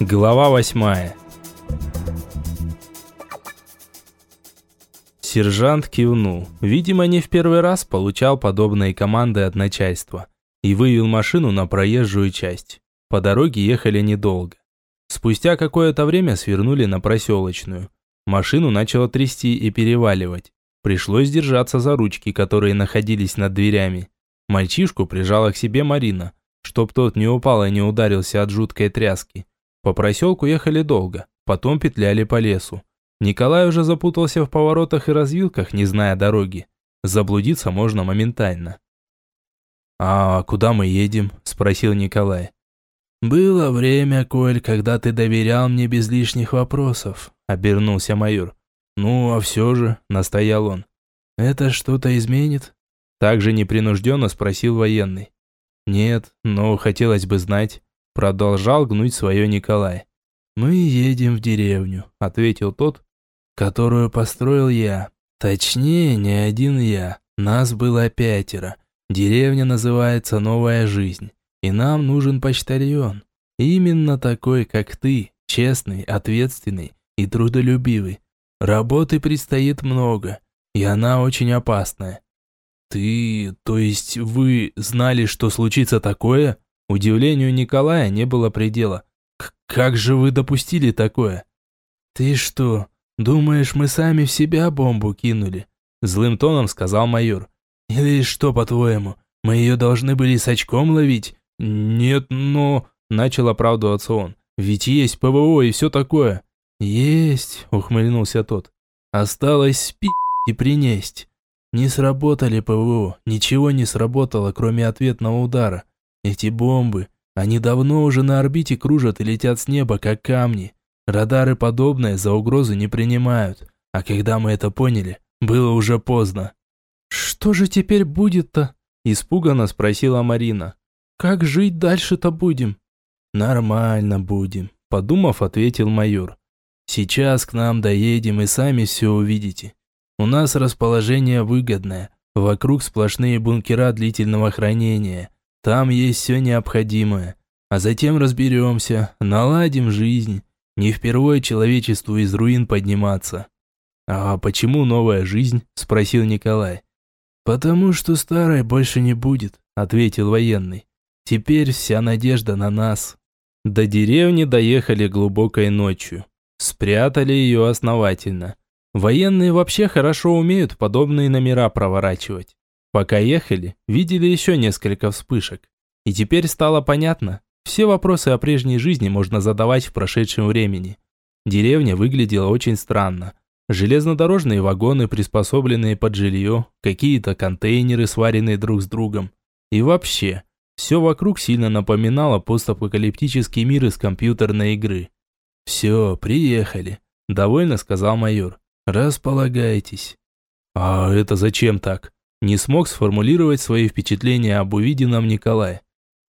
Глава восьмая. Сержант кивнул. Видимо, не в первый раз получал подобные команды от начальства. И вывел машину на проезжую часть. По дороге ехали недолго. Спустя какое-то время свернули на проселочную. Машину начало трясти и переваливать. Пришлось держаться за ручки, которые находились над дверями. Мальчишку прижала к себе Марина, чтоб тот не упал и не ударился от жуткой тряски. По проселку ехали долго, потом петляли по лесу. Николай уже запутался в поворотах и развилках, не зная дороги. Заблудиться можно моментально. «А куда мы едем?» – спросил Николай. «Было время, Коль, когда ты доверял мне без лишних вопросов», – обернулся майор. «Ну, а все же», – настоял он. «Это что-то изменит?» Также непринужденно спросил военный. «Нет, но хотелось бы знать». Продолжал гнуть свое Николай. «Мы едем в деревню», – ответил тот, «которую построил я. Точнее, не один я. Нас было пятеро. Деревня называется «Новая жизнь». И нам нужен почтальон. Именно такой, как ты, честный, ответственный и трудолюбивый. Работы предстоит много, и она очень опасная. Ты, то есть вы знали, что случится такое? Удивлению Николая не было предела. «Как же вы допустили такое?» «Ты что, думаешь, мы сами в себя бомбу кинули?» Злым тоном сказал майор. «Или что, по-твоему, мы ее должны были с очком ловить?» «Нет, но...» Начал оправдываться он. «Ведь есть ПВО и все такое». «Есть», ухмыльнулся тот. «Осталось спи и принесть. Не сработали ПВО, ничего не сработало, кроме ответного удара. Эти бомбы, они давно уже на орбите кружат и летят с неба, как камни. Радары подобное за угрозу не принимают. А когда мы это поняли, было уже поздно. «Что же теперь будет-то?» – испуганно спросила Марина. «Как жить дальше-то будем?» «Нормально будем», – подумав, ответил майор. «Сейчас к нам доедем и сами все увидите. У нас расположение выгодное, вокруг сплошные бункера длительного хранения. Там есть все необходимое. А затем разберемся, наладим жизнь. Не впервые человечеству из руин подниматься. «А почему новая жизнь?» – спросил Николай. «Потому что старой больше не будет», – ответил военный. «Теперь вся надежда на нас». До деревни доехали глубокой ночью. Спрятали ее основательно. Военные вообще хорошо умеют подобные номера проворачивать. Пока ехали, видели еще несколько вспышек. И теперь стало понятно, все вопросы о прежней жизни можно задавать в прошедшем времени. Деревня выглядела очень странно. Железнодорожные вагоны, приспособленные под жилье, какие-то контейнеры, сваренные друг с другом. И вообще, все вокруг сильно напоминало постапокалиптический мир из компьютерной игры. «Все, приехали», – довольно сказал майор. «Располагайтесь». «А это зачем так?» Не смог сформулировать свои впечатления об увиденном Николай.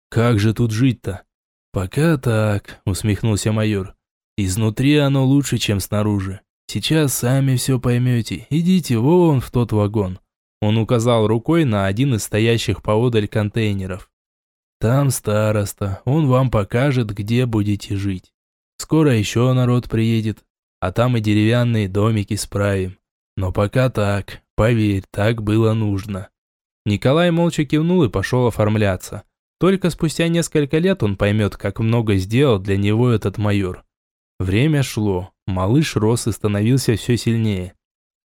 «Как же тут жить-то?» «Пока так», — усмехнулся майор. «Изнутри оно лучше, чем снаружи. Сейчас сами все поймете. Идите вон в тот вагон». Он указал рукой на один из стоящих поодаль контейнеров. «Там староста, он вам покажет, где будете жить. Скоро еще народ приедет, а там и деревянные домики справим. Но пока так, Поверь, так было нужно. Николай молча кивнул и пошел оформляться. Только спустя несколько лет он поймет, как много сделал для него этот майор. Время шло, малыш рос и становился все сильнее.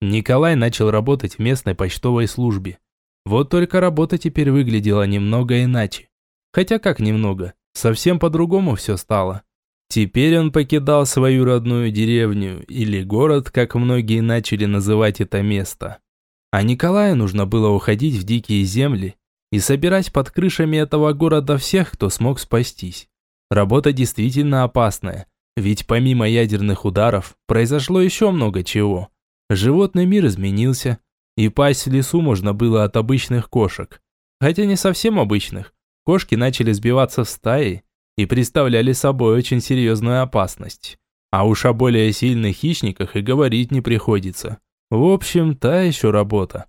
Николай начал работать в местной почтовой службе. Вот только работа теперь выглядела немного иначе. Хотя как немного, совсем по-другому все стало. Теперь он покидал свою родную деревню, или город, как многие начали называть это место. А Николаю нужно было уходить в дикие земли и собирать под крышами этого города всех, кто смог спастись. Работа действительно опасная, ведь помимо ядерных ударов произошло еще много чего. Животный мир изменился, и пасть в лесу можно было от обычных кошек. Хотя не совсем обычных. Кошки начали сбиваться в стаи и представляли собой очень серьезную опасность. А уж о более сильных хищниках и говорить не приходится. В общем, та еще работа.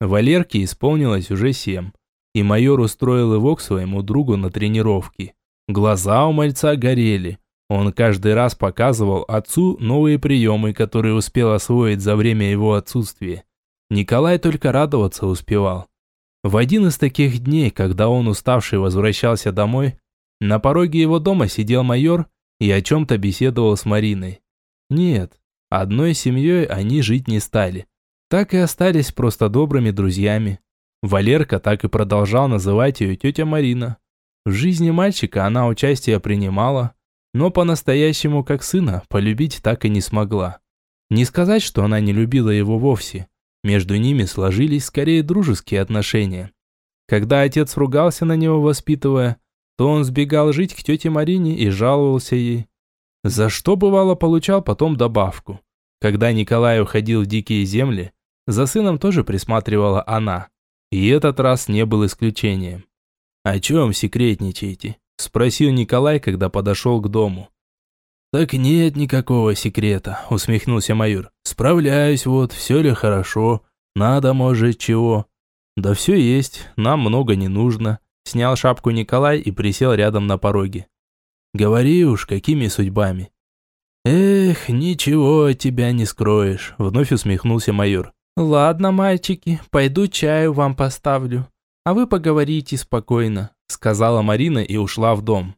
Валерке исполнилось уже семь, и майор устроил его к своему другу на тренировки. Глаза у мальца горели. Он каждый раз показывал отцу новые приемы, которые успел освоить за время его отсутствия. Николай только радоваться успевал. В один из таких дней, когда он уставший возвращался домой, на пороге его дома сидел майор и о чем-то беседовал с Мариной. Нет, одной семьей они жить не стали. Так и остались просто добрыми друзьями. Валерка так и продолжал называть ее тетя Марина. В жизни мальчика она участие принимала, но по-настоящему как сына полюбить так и не смогла. Не сказать, что она не любила его вовсе. Между ними сложились скорее дружеские отношения. Когда отец ругался на него, воспитывая, то он сбегал жить к тете Марине и жаловался ей. За что бывало получал потом добавку. Когда Николай уходил в дикие земли, за сыном тоже присматривала она. И этот раз не был исключением. «О чем секретничаете?» Спросил Николай, когда подошел к дому. «Так нет никакого секрета», – усмехнулся майор. «Справляюсь вот, все ли хорошо, надо, может, чего». «Да все есть, нам много не нужно», – снял шапку Николай и присел рядом на пороге. «Говори уж, какими судьбами?» «Эх, ничего от тебя не скроешь», – вновь усмехнулся майор. «Ладно, мальчики, пойду чаю вам поставлю, а вы поговорите спокойно сказала Марина и ушла в дом.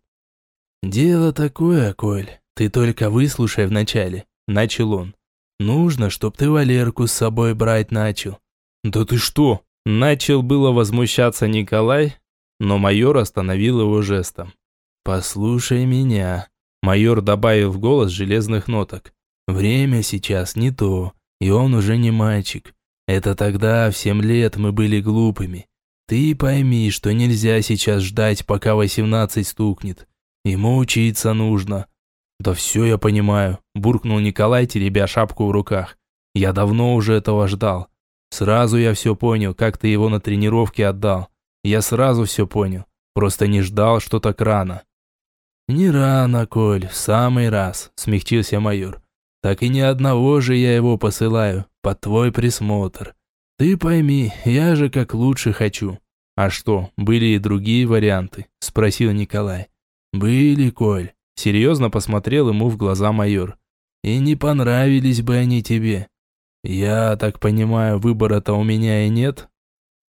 «Дело такое, Коль, ты только выслушай вначале», – начал он. «Нужно, чтоб ты Валерку с собой брать начал». «Да ты что?» – начал было возмущаться Николай, но майор остановил его жестом. «Послушай меня», – майор добавил в голос железных ноток. «Время сейчас не то, и он уже не мальчик. Это тогда, в семь лет, мы были глупыми. Ты пойми, что нельзя сейчас ждать, пока восемнадцать стукнет. Ему учиться нужно. Да все я понимаю, буркнул Николай, теребя шапку в руках. Я давно уже этого ждал. Сразу я все понял, как ты его на тренировке отдал. Я сразу все понял. Просто не ждал, что так рано. Не рано, Коль, в самый раз, смягчился майор. Так и ни одного же я его посылаю, под твой присмотр. Ты пойми, я же как лучше хочу. «А что, были и другие варианты?» – спросил Николай. «Были, Коль», – серьезно посмотрел ему в глаза майор. «И не понравились бы они тебе. Я так понимаю, выбора-то у меня и нет?»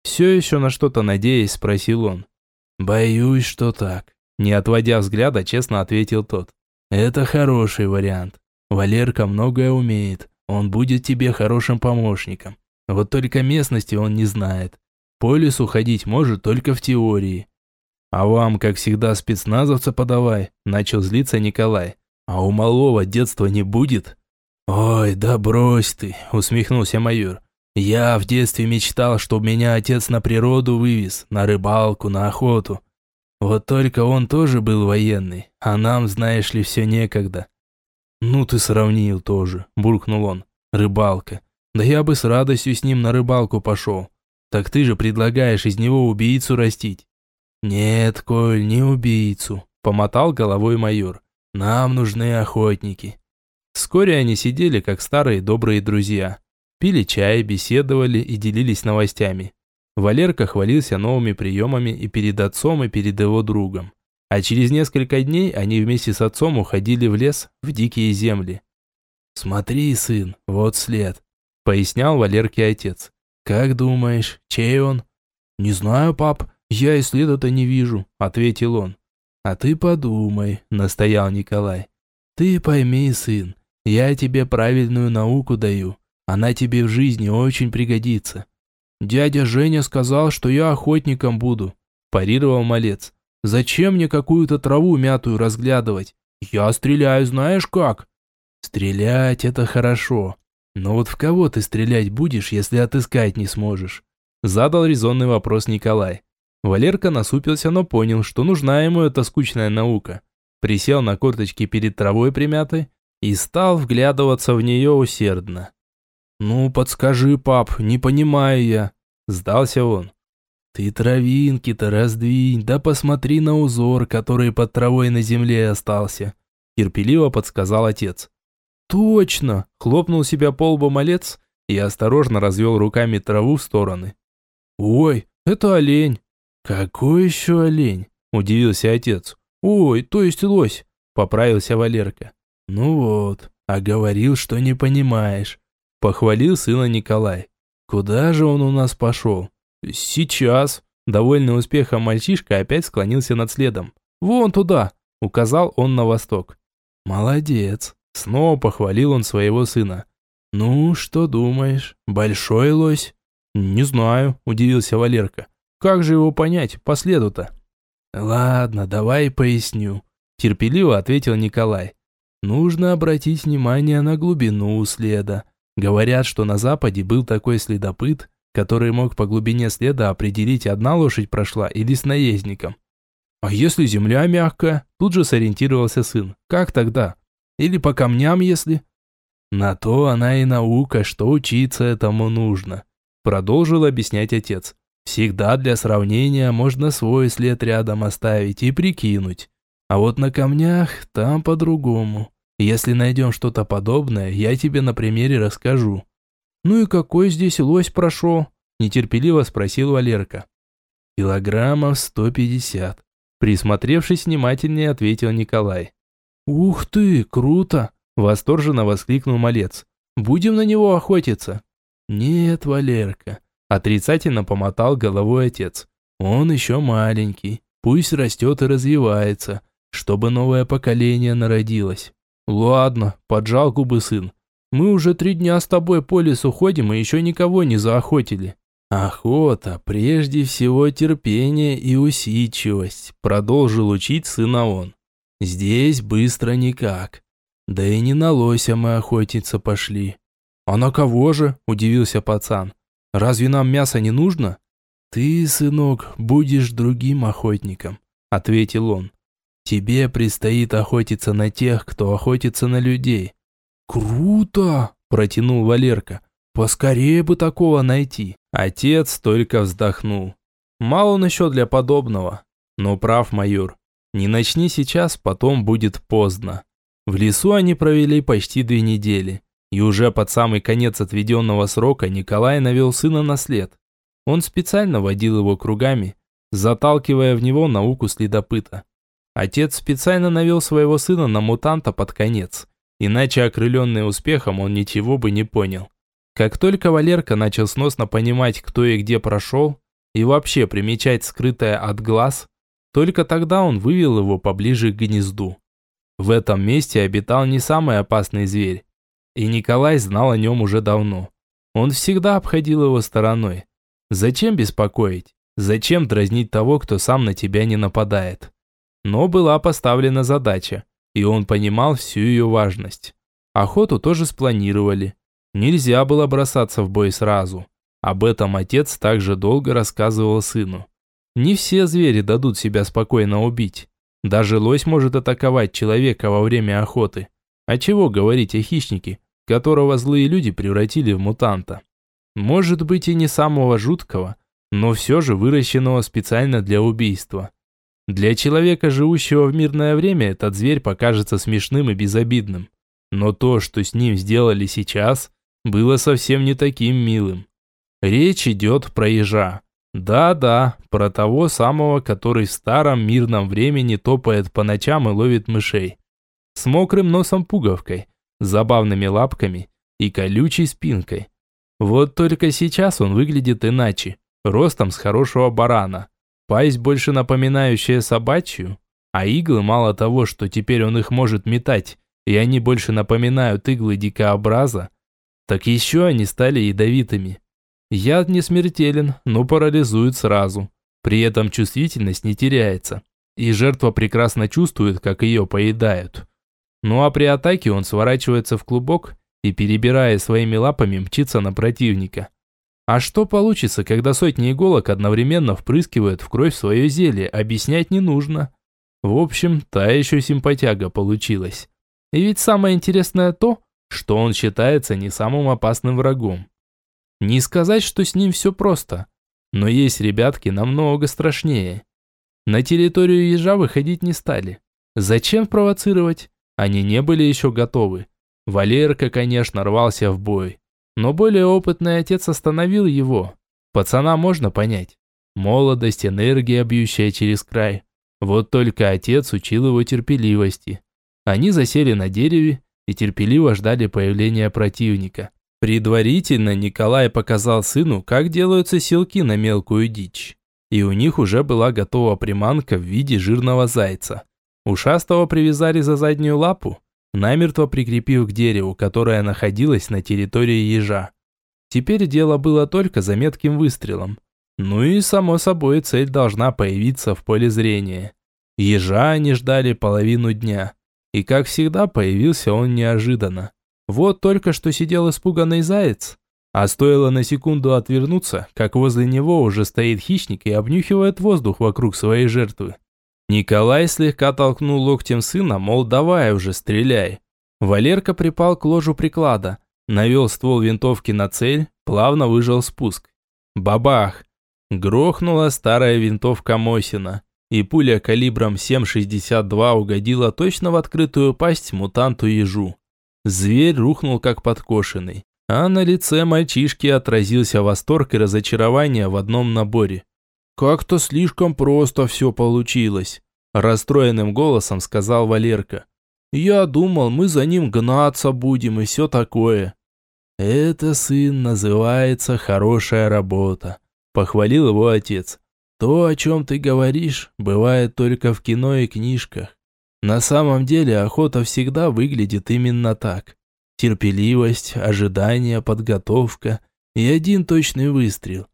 Все еще на что-то надеясь, спросил он. «Боюсь, что так», – не отводя взгляда, честно ответил тот. «Это хороший вариант. Валерка многое умеет. Он будет тебе хорошим помощником. Вот только местности он не знает. По лесу ходить может только в теории. А вам, как всегда, спецназовца подавай, начал злиться Николай. А у малого детства не будет? Ой, да брось ты, усмехнулся майор. Я в детстве мечтал, чтобы меня отец на природу вывез, на рыбалку, на охоту. Вот только он тоже был военный, а нам, знаешь ли, все некогда. Ну ты сравнил тоже, буркнул он. Рыбалка. Да я бы с радостью с ним на рыбалку пошел. Так ты же предлагаешь из него убийцу растить. Нет, Коль, не убийцу, помотал головой майор. Нам нужны охотники. Вскоре они сидели как старые добрые друзья. Пили чай, беседовали и делились новостями. Валерка хвалился новыми приемами и перед отцом, и перед его другом. А через несколько дней они вместе с отцом уходили в лес, в дикие земли. «Смотри, сын, вот след», – пояснял Валерке отец. «Как думаешь, чей он?» «Не знаю, пап, я и следа-то не вижу», — ответил он. «А ты подумай», — настоял Николай. «Ты пойми, сын, я тебе правильную науку даю. Она тебе в жизни очень пригодится». «Дядя Женя сказал, что я охотником буду», – парировал малец. «Зачем мне какую-то траву мятую разглядывать? Я стреляю знаешь как?» «Стрелять – это хорошо. Но вот в кого ты стрелять будешь, если отыскать не сможешь? Задал резонный вопрос Николай. Валерка насупился, но понял, что нужна ему эта скучная наука. Присел на корточки перед травой примятой и стал вглядываться в нее усердно. «Ну, подскажи, пап, не понимаю я», – сдался он. «Ты травинки-то раздвинь, да посмотри на узор, который под травой на земле остался», – терпеливо подсказал отец. «Точно!» – хлопнул себя по лбу малец и осторожно развел руками траву в стороны. «Ой, это олень!» «Какой еще олень?» – удивился отец. «Ой, то есть лось!» поправился Валерка. Ну вот, а говорил, что не понимаешь. Похвалил сына Николай. Куда же он у нас пошел? Сейчас. Довольный успехом мальчишка опять склонился над следом. Вон туда, указал он на восток. Молодец. Снова похвалил он своего сына. Ну, что думаешь, большой лось? Не знаю, удивился Валерка. Как же его понять по следу-то? Ладно, давай поясню, терпеливо ответил Николай. Нужно обратить внимание на глубину следа. Говорят, что на западе был такой следопыт, который мог по глубине следа определить, одна лошадь прошла или с наездником. А если земля мягкая? Тут же сориентировался сын. Как тогда? Или по камням, если? На то она и наука, что учиться этому нужно. Продолжил объяснять отец. Всегда для сравнения можно свой след рядом оставить и прикинуть. А вот на камнях там по-другому. Если найдем что-то подобное, я тебе на примере расскажу. Ну и какой здесь лось прошел? Нетерпеливо спросил Валерка. Килограммов сто пятьдесят. Присмотревшись внимательнее, ответил Николай. «Ух ты, круто!» – восторженно воскликнул малец. «Будем на него охотиться?» «Нет, Валерка», – отрицательно помотал головой отец. «Он еще маленький, пусть растет и развивается, чтобы новое поколение народилось». «Ладно», – поджал губы сын. «Мы уже три дня с тобой по лесу ходим и еще никого не заохотили». «Охота, прежде всего терпение и усидчивость», – продолжил учить сына он. «Здесь быстро никак. Да и не на лося мы охотиться пошли». «А на кого же?» – удивился пацан. «Разве нам мясо не нужно?» «Ты, сынок, будешь другим охотником», – ответил он. «Тебе предстоит охотиться на тех, кто охотится на людей». «Круто!» – протянул Валерка. «Поскорее бы такого найти». Отец только вздохнул. Мало он еще для подобного. Но прав майор. Не начни сейчас, потом будет поздно. В лесу они провели почти две недели. И уже под самый конец отведенного срока Николай навел сына на след. Он специально водил его кругами, заталкивая в него науку следопыта. Отец специально навел своего сына на мутанта под конец, иначе окрыленный успехом он ничего бы не понял. Как только Валерка начал сносно понимать, кто и где прошел, и вообще примечать скрытое от глаз, только тогда он вывел его поближе к гнезду. В этом месте обитал не самый опасный зверь, и Николай знал о нем уже давно. Он всегда обходил его стороной. Зачем беспокоить? Зачем дразнить того, кто сам на тебя не нападает? Но была поставлена задача, и он понимал всю ее важность. Охоту тоже спланировали. Нельзя было бросаться в бой сразу. Об этом отец также долго рассказывал сыну. Не все звери дадут себя спокойно убить. Даже лось может атаковать человека во время охоты. А чего говорить о хищнике, которого злые люди превратили в мутанта? Может быть и не самого жуткого, но все же выращенного специально для убийства. Для человека, живущего в мирное время, этот зверь покажется смешным и безобидным. Но то, что с ним сделали сейчас, было совсем не таким милым. Речь идет про ежа. Да-да, про того самого, который в старом мирном времени топает по ночам и ловит мышей. С мокрым носом пуговкой, забавными лапками и колючей спинкой. Вот только сейчас он выглядит иначе, ростом с хорошего барана. Пасть больше напоминающая собачью, а иглы мало того, что теперь он их может метать, и они больше напоминают иглы дикообраза, так еще они стали ядовитыми. Яд не смертелен, но парализует сразу. При этом чувствительность не теряется. И жертва прекрасно чувствует, как ее поедают. Ну а при атаке он сворачивается в клубок и, перебирая своими лапами, мчится на противника. А что получится, когда сотни иголок одновременно впрыскивают в кровь свое зелье, объяснять не нужно. В общем, та еще симпатяга получилась. И ведь самое интересное то, что он считается не самым опасным врагом. Не сказать, что с ним все просто, но есть ребятки намного страшнее. На территорию ежа выходить не стали. Зачем провоцировать? Они не были еще готовы. Валерка, конечно, рвался в бой, но более опытный отец остановил его. Пацана можно понять. Молодость, энергия, бьющая через край. Вот только отец учил его терпеливости. Они засели на дереве и терпеливо ждали появления противника. Предварительно Николай показал сыну, как делаются селки на мелкую дичь. И у них уже была готова приманка в виде жирного зайца. Ушастого привязали за заднюю лапу, намертво прикрепив к дереву, которое находилось на территории ежа. Теперь дело было только за метким выстрелом. Ну и, само собой, цель должна появиться в поле зрения. Ежа они ждали половину дня. И, как всегда, появился он неожиданно. Вот только что сидел испуганный заяц. А стоило на секунду отвернуться, как возле него уже стоит хищник и обнюхивает воздух вокруг своей жертвы. Николай слегка толкнул локтем сына, мол, давай уже, стреляй. Валерка припал к ложу приклада, навел ствол винтовки на цель, плавно выжал спуск. Бабах! Грохнула старая винтовка Мосина, и пуля калибром 7,62 угодила точно в открытую пасть мутанту-ежу. Зверь рухнул как подкошенный, а на лице мальчишки отразился восторг и разочарование в одном наборе. «Как-то слишком просто все получилось», – расстроенным голосом сказал Валерка. «Я думал, мы за ним гнаться будем и все такое». «Это, сын, называется хорошая работа», – похвалил его отец. «То, о чем ты говоришь, бывает только в кино и книжках. На самом деле охота всегда выглядит именно так. Терпеливость, ожидание, подготовка и один точный выстрел.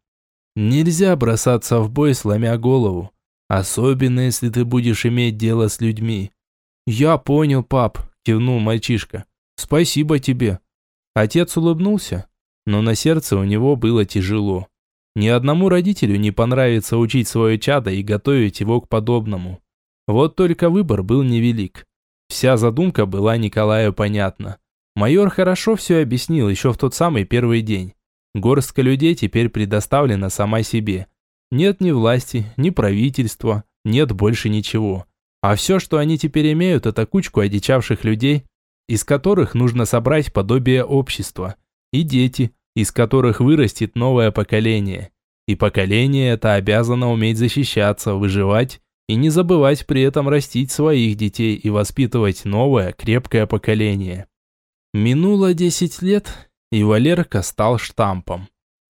Нельзя бросаться в бой, сломя голову. Особенно, если ты будешь иметь дело с людьми. «Я понял, пап», – кивнул мальчишка. «Спасибо тебе». Отец улыбнулся, но на сердце у него было тяжело. Ни одному родителю не понравится учить свое чадо и готовить его к подобному. Вот только выбор был невелик. Вся задумка была Николаю понятна. Майор хорошо все объяснил еще в тот самый первый день. Горстка людей теперь предоставлена сама себе. Нет ни власти, ни правительства, нет больше ничего. А все, что они теперь имеют, это кучку одичавших людей, из которых нужно собрать подобие общества. И дети, из которых вырастет новое поколение. И поколение это обязано уметь защищаться, выживать и не забывать при этом растить своих детей и воспитывать новое, крепкое поколение. Минуло 10 лет, и Валерка стал штампом.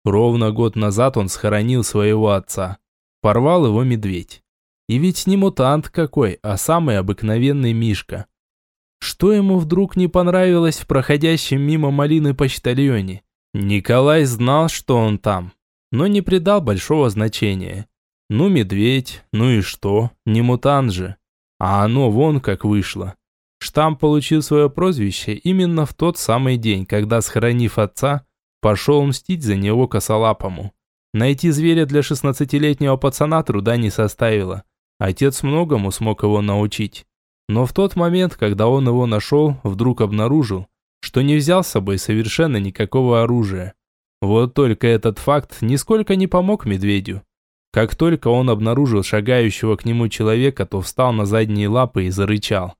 Ровно год назад он схоронил своего отца. Порвал его медведь. И ведь не мутант какой, а самый обыкновенный Мишка. Что ему вдруг не понравилось в проходящем мимо малины почтальоне? Николай знал, что он там, но не придал большого значения. Ну, медведь, ну и что, не мутант же. А оно вон как вышло. Штамп получил свое прозвище именно в тот самый день, когда, схоронив отца, пошел мстить за него косолапому. Найти зверя для шестнадцатилетнего пацана труда не составило. Отец многому смог его научить. Но в тот момент, когда он его нашел, вдруг обнаружил, что не взял с собой совершенно никакого оружия. Вот только этот факт нисколько не помог медведю. Как только он обнаружил шагающего к нему человека, то встал на задние лапы и зарычал.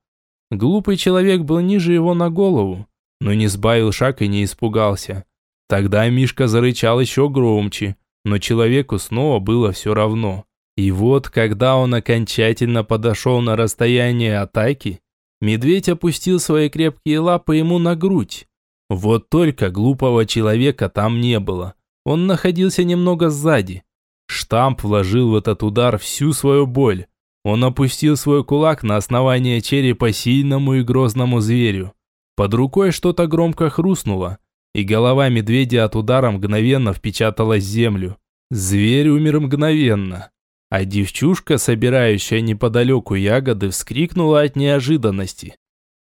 Глупый человек был ниже его на голову, но не сбавил шаг и не испугался. Тогда Мишка зарычал еще громче, но человеку снова было все равно. И вот, когда он окончательно подошел на расстояние атаки, медведь опустил свои крепкие лапы ему на грудь. Вот только глупого человека там не было. Он находился немного сзади. Штамп вложил в этот удар всю свою боль. Он опустил свой кулак на основание черепа сильному и грозному зверю. Под рукой что-то громко хрустнуло, и голова медведя от удара мгновенно впечаталась в землю. Зверь умер мгновенно. А девчушка, собирающая неподалеку ягоды, вскрикнула от неожиданности.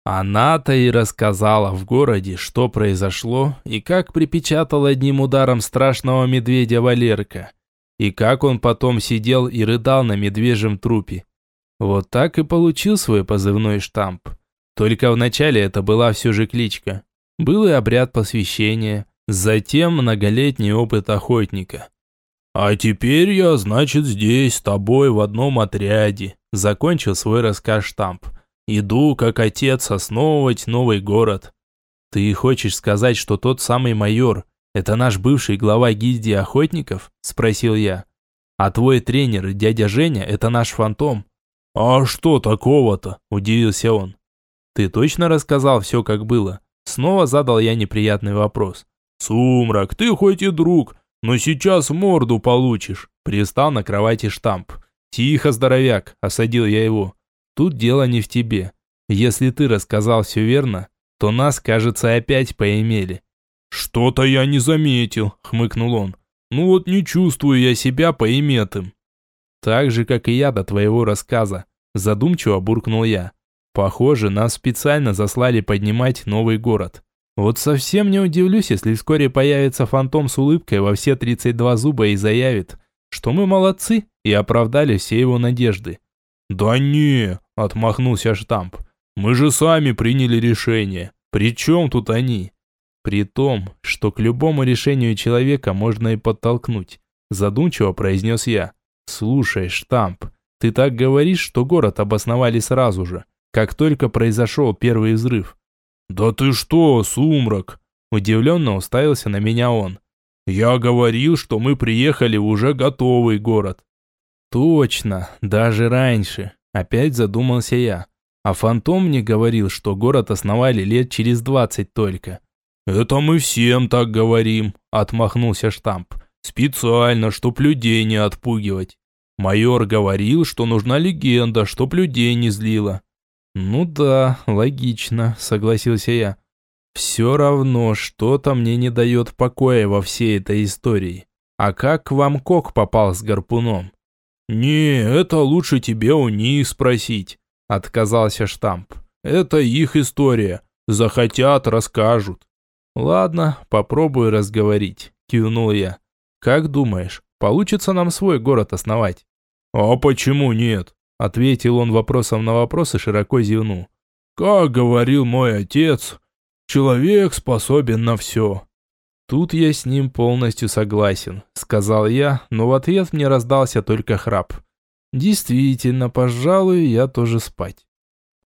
Она-то и рассказала в городе, что произошло и как припечатал одним ударом страшного медведя Валерка. И как он потом сидел и рыдал на медвежьем трупе. Вот так и получил свой позывной штамп. Только вначале это была все же кличка. Был и обряд посвящения, затем многолетний опыт охотника. «А теперь я, значит, здесь с тобой в одном отряде», закончил свой рассказ штамп. «Иду, как отец, основывать новый город». «Ты хочешь сказать, что тот самый майор – это наш бывший глава гильдии охотников?» – спросил я. «А твой тренер, дядя Женя, это наш фантом?» «А что такого-то?» – удивился он. Ты точно рассказал все, как было? Снова задал я неприятный вопрос. Сумрак, ты хоть и друг, но сейчас морду получишь. Пристал на кровати штамп. Тихо, здоровяк, осадил я его. Тут дело не в тебе. Если ты рассказал все верно, то нас, кажется, опять поимели. Что-то я не заметил, хмыкнул он. Ну вот не чувствую я себя поиметым. Так же, как и я до твоего рассказа. Задумчиво буркнул я. Похоже, нас специально заслали поднимать новый город. Вот совсем не удивлюсь, если вскоре появится фантом с улыбкой во все 32 зуба и заявит, что мы молодцы и оправдали все его надежды. «Да не», – отмахнулся штамп, – «мы же сами приняли решение. При чем тут они?» «При том, что к любому решению человека можно и подтолкнуть», – задумчиво произнес я. «Слушай, штамп, ты так говоришь, что город обосновали сразу же, как только произошел первый взрыв». «Да ты что, сумрак?» Удивленно уставился на меня он. «Я говорил, что мы приехали в уже готовый город». «Точно, даже раньше», – опять задумался я. А Фантом мне говорил, что город основали лет через двадцать только. «Это мы всем так говорим», – отмахнулся штамп. Специально, чтоб людей не отпугивать. Майор говорил, что нужна легенда, чтоб людей не злила. Ну да, логично, согласился я. Все равно что-то мне не дает покоя во всей этой истории. А как к вам Кок попал с гарпуном? Не, это лучше тебе у них спросить, отказался штамп. Это их история. Захотят, расскажут. Ладно, попробую разговорить, кивнул я. «Как думаешь, получится нам свой город основать?» «А почему нет?» Ответил он вопросом на вопрос и широко зевнул. «Как говорил мой отец, человек способен на все». «Тут я с ним полностью согласен», — сказал я, но в ответ мне раздался только храп. «Действительно, пожалуй, я тоже спать».